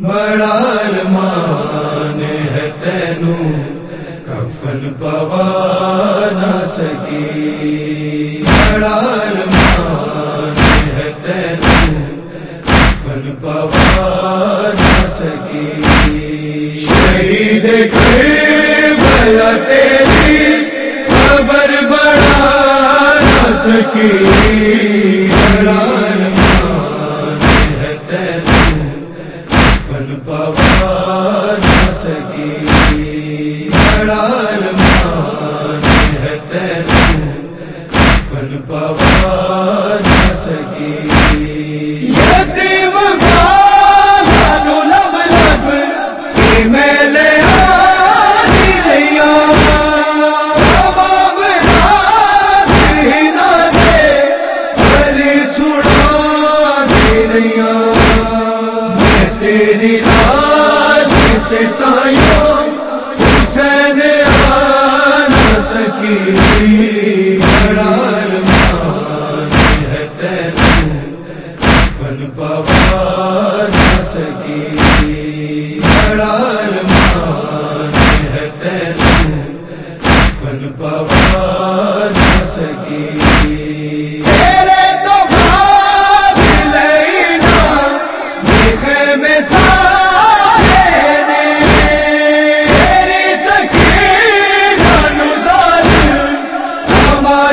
بڑا ارمان ہے تینو، کفن پوا نہ سکی۔ بڑا ارمان ہے تینو، کفن پوا نہ سکی۔ شہید بلا تیری خبر بڑا نہ سکی۔ بڑا کفن پوا نہ سکی، بڑا ارمان ہے تینو کفن پوا نہ سکی یتیم گالو لب لب میں لے آنی باب رات ہی نہ دے سنا دی میں تیری لاش تائیوں حسین آ نہ سکی بڑا ارمان ہے تینو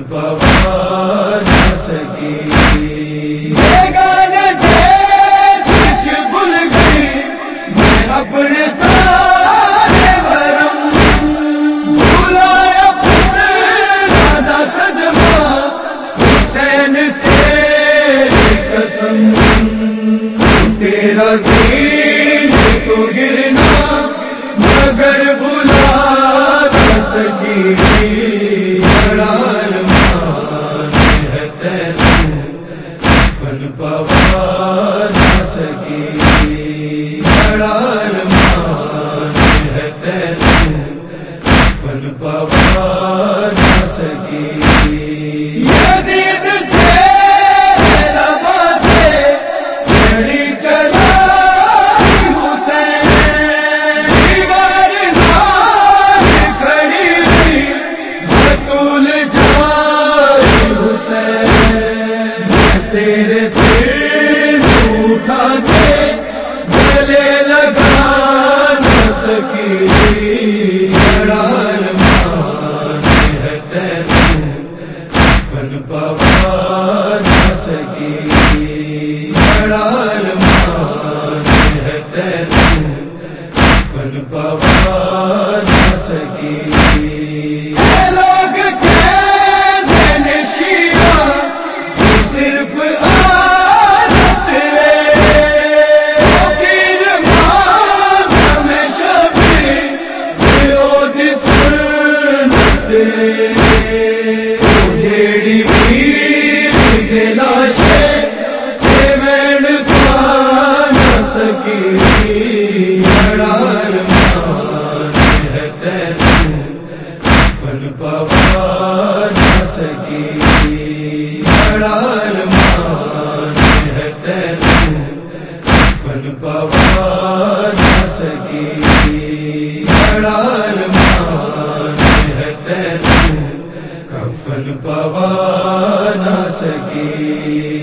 کفن سکی گانے بھول گئی میں اپنے سارے بھولایا صدمہ حسین تیری قسم تیرا تیرے سر اٹھا کے گلے لگا نہ سکی بڑا ارمان نہ سکی ہے نہ سکی لوگ سکی بڑا ہے تینو کفن پوا نہ سکی